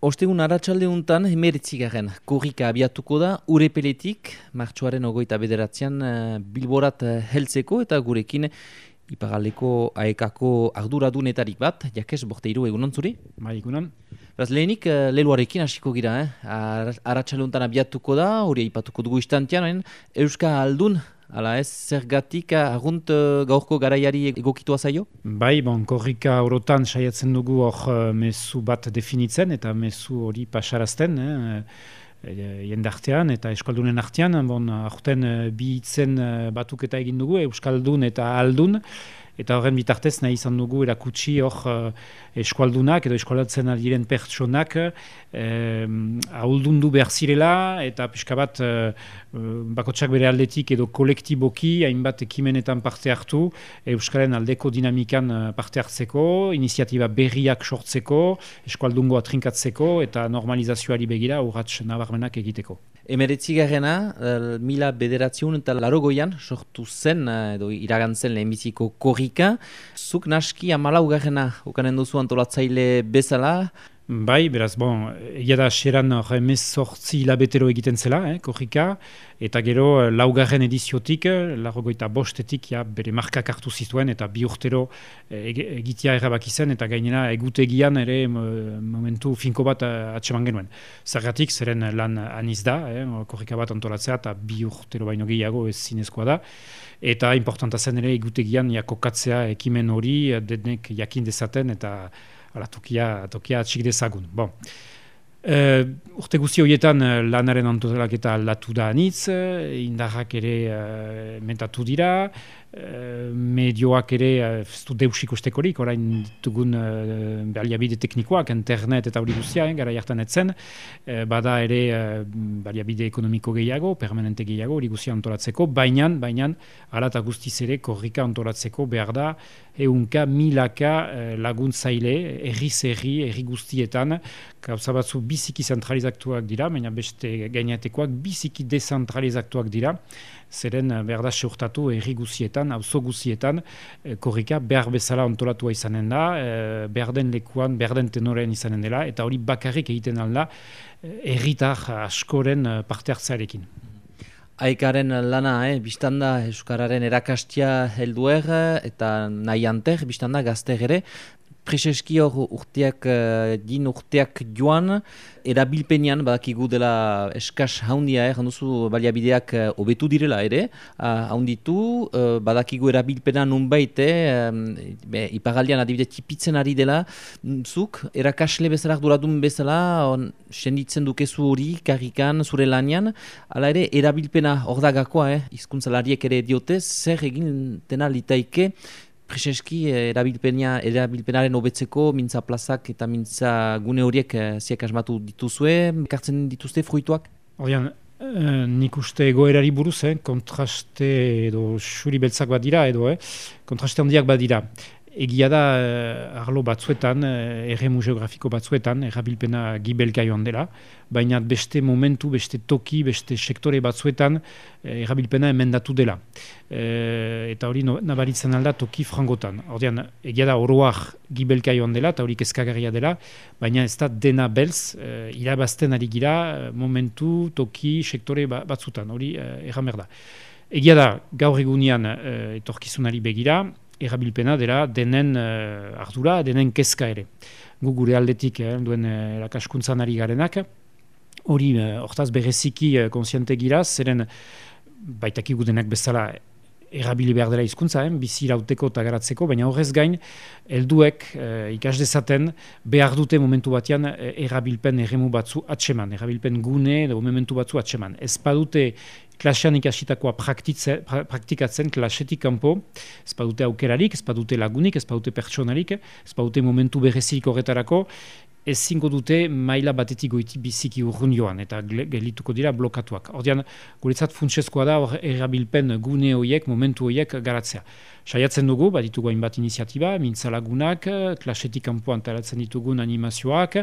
Ostegun aratsalde untan, emeritzigarren, korrika abiatuko da, urepeletik, martxoaren ogoita bederatzean, uh, bilborat uh, heltzeko eta gurekin ipagaleko aekako arduradunetarik bat, jakes borteiru egunon zuri? Bai, egunon. Beraz, lehenik, uh, leluarekin hasiko gira, eh? Ar abiatuko da, hori aipatuko dugu istantean, Euska Aldun, Hala ez, zergatik agunt uh, gaurko garaiari egokitua zaio? Bai, bon, korrika orotan saiatzen dugu hor uh, mezu bat definitzen eta mezu hori pasarazten, eh, jendartean eta eskaldunen artean, bon, aurten bi itzen uh, batuketa egin dugu, euskaldun eta aldun, Eta horren bitartez nahi izan dugu erakutsi hor uh, eskualdunak edo eskualdatzen diren pertsonak eh, ahuldundu behar zirela eta pixka bat uh, bakotsak bere aldetik edo kolektiboki hainbat ekimenetan parte hartu Euskaren aldeko dinamikan parte hartzeko, iniziatiba berriak sortzeko, eskualdungo atrinkatzeko eta normalizazioari begira urratx nabarmenak egiteko. Emeretzi garena, uh, mila bederatziun eta larogoian sortu zen, uh, edo iragantzen lehenbiziko korrika. Zuk naski amalau garena, ukanen duzu antolatzaile bezala, Bai, beraz, bon, egia da xeran emez sortzi labetero egiten zela, eh, korrika, eta gero eh, laugarren ediziotik, eh, largoita bostetik, ja, bere markak hartu zituen, eta bi urtero eh, egitea errabak izan, eta gainera egutegian ere momentu finko bat atseman genuen. Zergatik, zeren lan aniz da, eh, korrika bat antolatzea, eta bi urtero baino gehiago ez zinezkoa da, eta importanta zen ere egutegian ja, kokatzea ekimen hori, denek jakin dezaten, eta Hala, tokia, tokia atxik dezagun. Bon. Uh, urte guzti horietan uh, lanaren antolak eta aldatu da anitz, uh, indarrak ere uh, mentatu dira, medioak ere uh, du deusik ustekorik, orain dugun uh, baliabide teknikoak, internet eta hori guztia, eh, gara jartan etzen, uh, bada ere uh, baliabide ekonomiko gehiago, permanente gehiago, hori guztia antolatzeko, baina, baina, alata guztiz ere korrika antolatzeko behar da, eunka, milaka uh, laguntzaile, erri zerri, erri guztietan, gauza batzu biziki zentralizatuak dira, baina beste gainetekoak biziki dezentralizatuak dira, zeren eh, behar da seurtatu erri guzietan, auzo guzietan, eh, korrika behar bezala ontolatua izanen da, eh, behar den lekuan, behar den tenoren izanen dela, eta hori bakarrik egiten alda, erritar askoren parte hartzarekin. Aikaren lana, eh, biztanda Euskararen erakastia helduer eta nahi anter, biztanda gazter ere, Prezeski hor urteak, uh, din urteak joan, erabilpenian badakigu dela eskas haundia, eh, janduzu baliabideak uh, obetu direla ere, uh, haunditu, uh, badakigu erabilpena nunbait, eh, um, ipagaldian adibide tipitzen ari dela, zuk, erakasle bezala, duradun bezala, on, senditzen dukezu hori, karrikan, zure lanian, ala ere, erabilpena hor da gakoa, eh, izkuntzalariek ere diote, zer egin tena litaike, Prezeski, eh, erabilpenaren hobetzeko mintza plazak eta mintza gune horiek eh, ziak asmatu dituzue, kartzen dituzte fruituak? Horian, eh, nik uste egoerari buruz, eh, kontraste edo xuri beltzak bat dira, edo, eh, kontraste handiak bat dira. Egia da, eh, arlo batzuetan, eh, erremu geografiko batzuetan, errabilpena gibelka joan dela, baina beste momentu, beste toki, beste sektore batzuetan, eh, errabilpena emendatu dela. eta hori nabaritzen alda toki frangotan. Hordian, egia da, oroak gibelka joan dela, eta hori kezkagarria dela, baina ez da dena belz, irabazten ari gira, momentu, toki, sektore ba, batzutan, hori erramer da. Egia da, gaur egunean etorkizunari begira, erabilpena dela denen uh, ardura, denen kezka ere. Gu gure aldetik eh, duen uh, lakaskuntzan ari garenak, hori uh, hortaz bereziki uh, konsiente gira, zeren baitaki gudenak bezala erabili behar dela izkuntza, eh, bizi irauteko eta garatzeko, baina horrez gain, helduek eh, ikas dezaten behar dute momentu batean erabilpen erremu batzu atseman, erabilpen gune edo momentu batzu atseman. Ez badute klasean ikasitakoa praktikatzen klasetik kanpo, ez badute aukerarik, ez badute lagunik, ez badute pertsonarik, ez badute momentu berezik horretarako, ez zinko dute maila batetik goiti biziki urrun joan, eta gelituko dira blokatuak. Ordean, guretzat funtsezkoa da hor erabilpen gune horiek, momentu horiek garatzea. Saiatzen dugu, bat ditugu hainbat iniziatiba, mintzalagunak, klasetik kanpo antaratzen ditugun animazioak,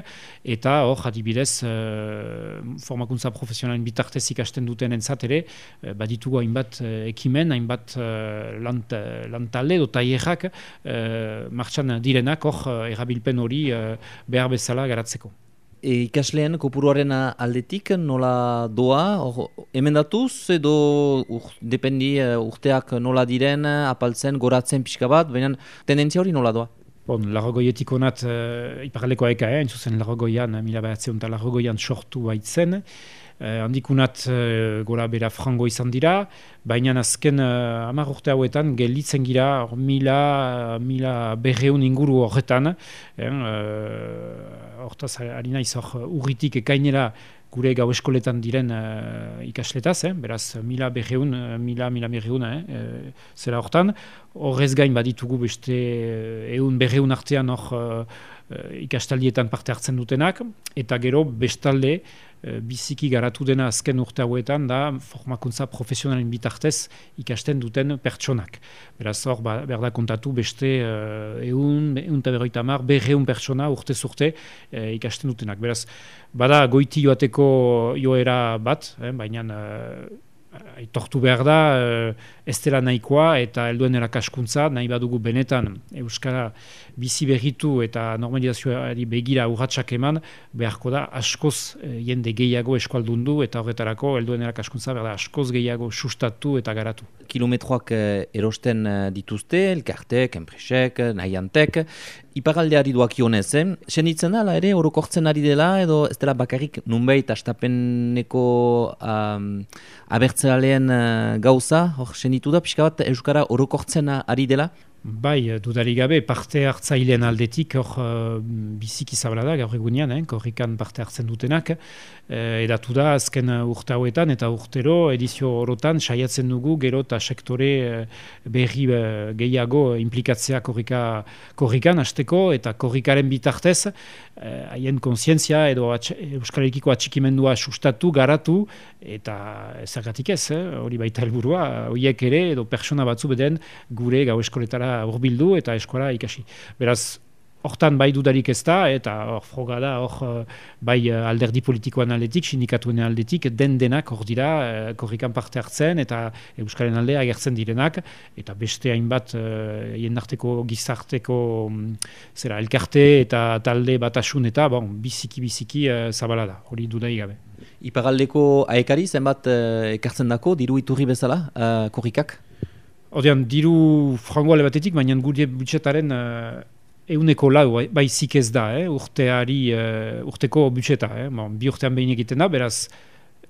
eta hor, adibidez, uh, formakuntza profesionalen bitartez ikasten duten entzat ere, uh, bat ditugu hainbat uh, ekimen, hainbat lant, lantalde, dota hierrak, martxan direnak, hor, erabilpen hori behar bezala garatzeko. E, ikasleen kopuruaren aldetik nola doa, or, emendatuz edo ur, dependi urteak nola diren, apaltzen, goratzen pixka bat, baina tendentzia hori nola doa? Bon, larrogoietik honat, uh, iparaleko eka, eh, entzuzen larrogoian, mila behatzeun eta larrogoian sortu baitzen. Uh, handikunat uh, gora bera frango izan dira, baina azken uh, amar urte hauetan gelditzen gira or, mila, mila berreun inguru horretan. Hortaz, uh, harina izor urritik ekainera gure gau eskoletan diren uh, ikasletaz, eh? beraz mila berreun, mila, mila berreun, eh? uh, zera hortan. Horrez gain baditugu beste eun berreun artean hor uh, ikastaldietan parte hartzen dutenak, eta gero bestalde biziki garatu dena azken urte hauetan da formakuntza profesionalen bitartez ikasten duten pertsonak. Beraz hor, ba, berda kontatu beste uh, eun, eun eta berroita mar, berreun pertsona urte zurte uh, ikasten dutenak. Beraz, bada goiti joateko joera bat, eh, baina uh, aitortu behar da uh, ez dela nahikoa eta helduen erakaskuntza nahi badugu benetan Euskara bizi berritu eta normalizazioari begira urratsak eman beharko da askoz uh, jende gehiago eskualdundu eta horretarako helduen erakaskuntza behar da askoz gehiago sustatu eta garatu. Kilometroak erosten dituzte, elkartek, enpresek, nahiantek, iparaldeari duak ionez, eh? Senitzen da, ere, orokortzen ari dela, edo ez dela bakarrik nunbait astapeneko um, abertzealeen uh, gauza, hor, senitu da, pixka bat, Euskara orokortzen ari dela? Bai, dudari gabe, parte hartzailean aldetik, hor uh, biziki zabala da, gaur egunean, eh, korrikan parte hartzen dutenak, eh, edatu da, azken urte hauetan, eta urtero, edizio orotan, saiatzen dugu, gero eta sektore berri gehiago implikatzea korrika, korrikan, hasteko eta korrikaren bitartez, haien uh, konsientzia edo Herrikiko atxikimendua sustatu, garatu, eta ezagatik ez, eh, hori baita helburua, horiek ere, edo persona batzu beden, gure gau eskoletara urbildu eta eskola ikasi. Beraz, hortan bai dudarik ez da, eta hor froga da, hor eh, bai eh, alderdi politikoan aldetik, sindikatuen aldetik, den denak hor dira, eh, korrikan parte hartzen, eta Euskaren aldea agertzen direnak, eta beste hainbat jendarteko gizarteko mm, zera, elkarte eta talde batasun eta bon, biziki-biziki zabala da, hori dudai gabe. Iparaldeko aekari zenbat ekartzen dako, diru iturri bezala, korrikak? Odean, diru frangoale batetik, baina gure budgetaren uh, euneko lau bai, baizik ez da, eh? urteari, uh, urteko budgeta. Eh? Bon, bi urtean behin egiten da, beraz,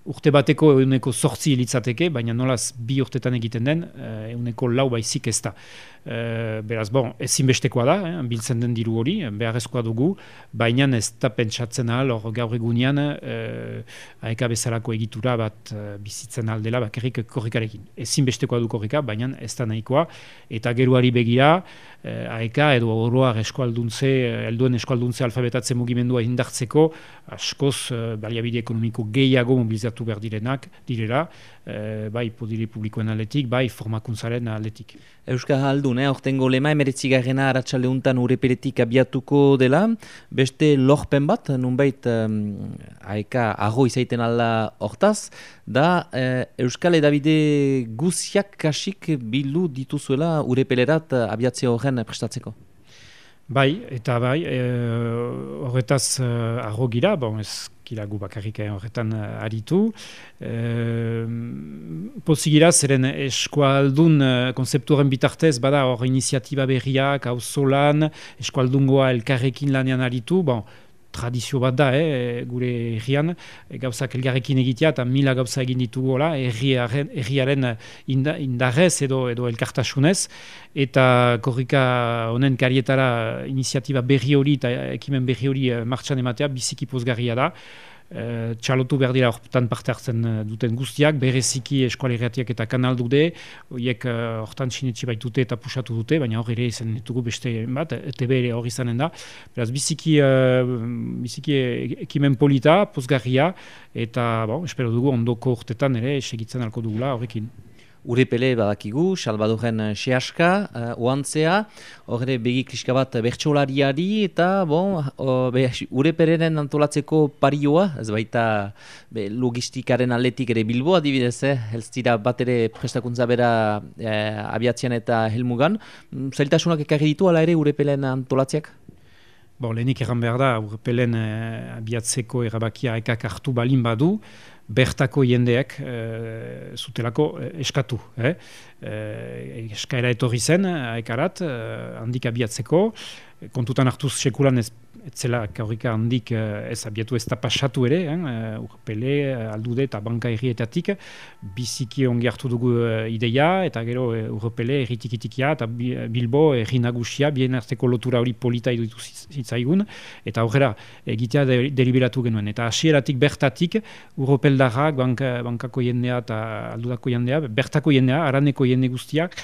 urte bateko euneko sortzi litzateke, baina nolaz bi urtetan egiten den, uh, euneko lau baizik ez da. Uh, beraz, bon, ezinbestekoa da, eh, biltzen den diru hori, beharrezkoa dugu, baina ez da pentsatzen ahal, hor gaur egunean, uh, aeka bezalako egitura bat bizitzen aldela, bakarrik korrikarekin. Ezinbestekoa du korrika, baina ez da nahikoa, eta geruari begira, uh, aeka edo oroar eskualduntze, elduen eskualduntze alfabetatzen mugimendua indartzeko, askoz baliabide ekonomiko gehiago mobilizatu behar direnak, direla, uh, bai podiri publikoen aletik, bai formakuntzaren aletik. Euskal Haldun, eh, ortengo lema emeretzigarrena aratsaldeuntan ureperetik abiatuko dela, beste lorpen bat, nunbait um, aeka aho izaiten alda hortaz, da eh, Euskal Edabide guziak kasik bildu dituzuela urepelerat abiatzea horren prestatzeko? Bai, eta bai, e, horretaz uh, arro gira, bon, ez kilagu bakarrik horretan aritu. E, Pozik gira, zeren eskualdun konzeptuaren bitartez, bada hor iniziatiba berriak, hau solan, eskualdungoa elkarrekin lanean aritu, bon, tradizio bat da, eh, gure errian, e, gauzak elgarrekin egitea, eta mila gauza egin ditugu, hola, erriaren indarrez edo, edo elkartasunez, eta korrika honen karietara iniziatiba berri hori eta ekimen berri hori eh, martxan ematea biziki pozgarria da. Uh, txalotu behar dira horretan parte hartzen uh, duten guztiak, bereziki eskualeratiak eta kanal dute, horiek uh, horretan sinetxe baitute eta pusatu dute, baina hori ere izan ditugu beste bat, TV ere hori izanen da. Beraz, biziki, biziki ekimen polita, pozgarria, eta bon, espero dugu ondoko urtetan ere segitzen alko dugula horrekin urepele badakigu, salbadoren uh, sehaska, uh, oantzea, horre begi kriska bat bertxolariari, eta bon, uh, urepeleren antolatzeko parioa, ez baita be, logistikaren atletik ere bilboa adibidez, eh? helztira bat ere prestakuntza bera eh, abiatzean eta helmugan. Mm, zailtasunak ekarri ditu, ala ere urepelen antolatziak? Bon, lehenik erran behar da, urpelen eh, abiatzeko erabakia ekak hartu balin badu, bertako jendeak eh, zutelako eh, eskatu. Eh? Eh, eskaera etorri zen, aekarat, eh, handik abiatzeko, kontutan hartuz sekulan ez etzela kaurika handik uh, ez abiatu ez da pasatu ere, uh, urpele, uh, aldude eta banka errietatik, biziki ongi hartu dugu ideia, eta gero urpele erritikitikia, eta bilbo erri nagusia, bien arteko lotura hori polita idutu zitzaigun, eta horrela egitea de, deliberatu genuen. Eta hasieratik bertatik, urpeldarrak, banka, bankako jendea eta aldudako jendea, bertako jendea, araneko jende guztiak,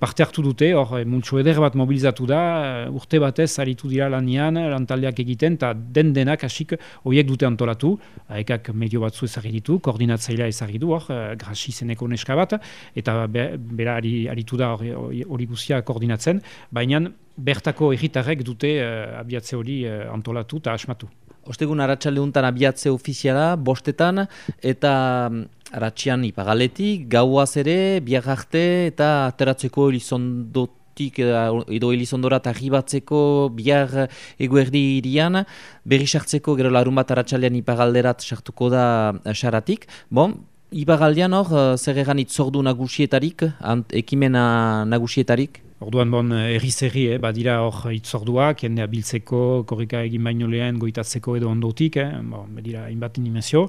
parte hartu dute, hor, multso eder bat mobilizatu da, urte batez, aritu dira lanian, lantalde egiten, eta den denak hasik horiek dute antolatu, haekak medio batzu ezagir ditu, koordinatzailea ezagir du, hor, eh, grasi zeneko neska bat, eta be, bera aritu da hori guzia koordinatzen, baina bertako egitarrek dute uh, abiatze hori uh, antolatu eta asmatu. Ostegun aratsaldeuntan abiatze ofiziala, bostetan, eta mm, aratxian ipagaletik, gauaz ere, biak arte, eta ateratzeko elizondot Bilbotik edo Elizondora tarribatzeko bihar eguerdi irian, berri sartzeko gero larun bat aratxalean ipagalderat sartuko da xaratik. Bon, ipagaldean hor, eh, zer egan itzordu nagusietarik, ant, ekimena nagusietarik? Orduan bon, erri-zerri, eh, badira hor itzorduak, jendea biltzeko, korrika egin baino lehen, goitatzeko edo ondotik, eh, bon, badira inbat inimezio.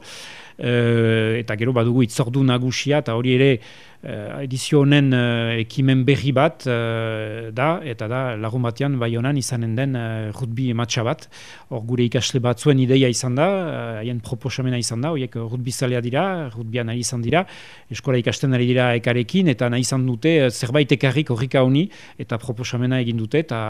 Uh, eta gero badugu itzordu nagusia, eta hori ere, uh, edizio honen uh, ekimen berri bat uh, da, eta da lagun batean bai honan izanen den uh, rugby ematxa bat. Hor gure ikasle bat zuen ideia izan da, haien uh, proposamena izan da, horiek rugby zalea dira, rugbyan nahi izan dira, eskola ikasten ari dira ekarekin, eta nahi izan dute zerbait ekarrik horrika honi, eta proposamena egin dute, eta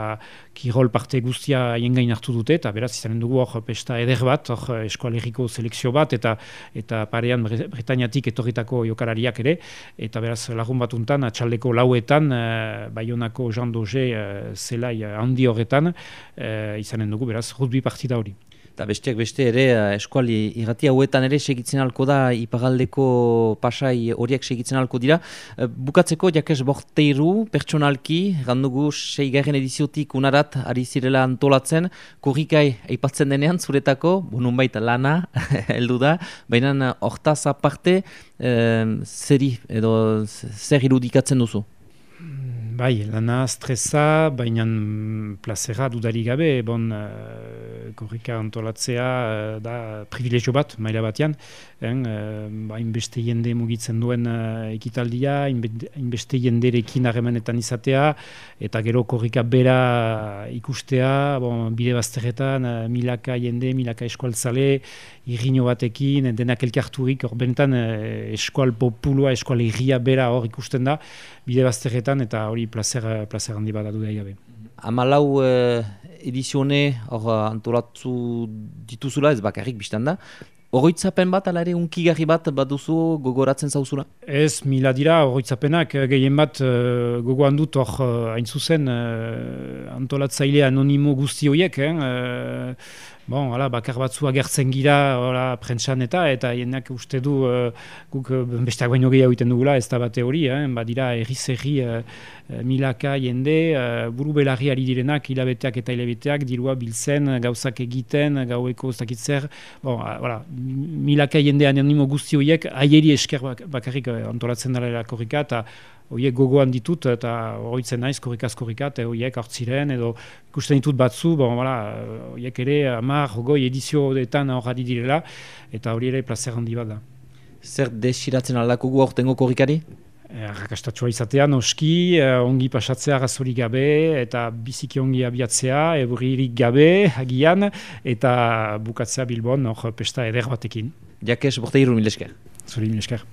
kirol parte guztia haien gain hartu dute, eta beraz izanen dugu hor pesta eder bat, hor eskoaleriko selekzio bat, eta eta parean Bretañatik etorritako jokarariak ere, eta eta beraz lagun batuntan atxaldeko lauetan uh, Bayonako Jean Doge uh, zelai uh, handi horretan uh, izanen dugu beraz rugby partida hori. Eta besteak beste ere eskuali irrati hauetan ere segitzen alko da ipagaldeko pasai horiek segitzen alko dira. Bukatzeko jakes borteiru pertsonalki, gandugu seigarren ediziotik unarat ari zirela antolatzen, korrikai aipatzen denean zuretako, bonun baita lana, heldu da, baina hortaz aparte, zeri edo zer irudikatzen duzu? Bai, lana stresa, baina plazera dudari gabe, bon, uh, korrika antolatzea uh, da privilegio bat, maila batean, hein, uh, inbeste jende mugitzen duen uh, ekitaldia, inbeste jenderekin harremanetan izatea, eta gero korrika bera ikustea, bon, bide bazterretan, uh, milaka jende, milaka eskualtzale, irriño batekin, denak elkarturik, hor benetan uh, eskual populua, eskual irria bera hor ikusten da, bide bazterretan, eta hori placer, placer handi bat adu gabe. Amalau eh, edizione hor antolatzu dituzula ez bakarrik biztan da. Horroitzapen bat, ala ere, unkigarri bat baduzu gogoratzen zauzura? Ez, mila dira, horroitzapenak, eh, gehien bat uh, gogoan dut hor uh, hain zuzen uh, antolatzaile anonimo guzti horiek, eh? Bon, hala, bakar batzu agertzen gira hala, prentsan eta eta jenak uste du uh, guk uh, besteak baino gehiago egiten dugula ez da bate hori, eh? badira erri-zerri uh, milaka jende, uh, buru belarri ari direnak hilabeteak eta hilabeteak dirua biltzen, gauzak egiten, gaueko ez dakitzer, bon, uh, milaka jende anonimo guzti horiek aieri esker bakarrik uh, antolatzen dara korrika eta horiek gogoan ditut eta horitzen naiz korrikaz korrikat, horiek hartziren edo ikusten ditut batzu, bon, horiek ere amar, goi edizio detan horrari direla eta hori ere placer handi bat da. Zer desiratzen aldako gu aurtengo korrikari? Eh, Arrakastatua izatean, oski, eh, ongi pasatzea razorik gabe, eta biziki ongi abiatzea, eburririk gabe, agian, eta bukatzea bilbon, hor pesta eder batekin. Jakes, borte iru milesker. Zuri milesker.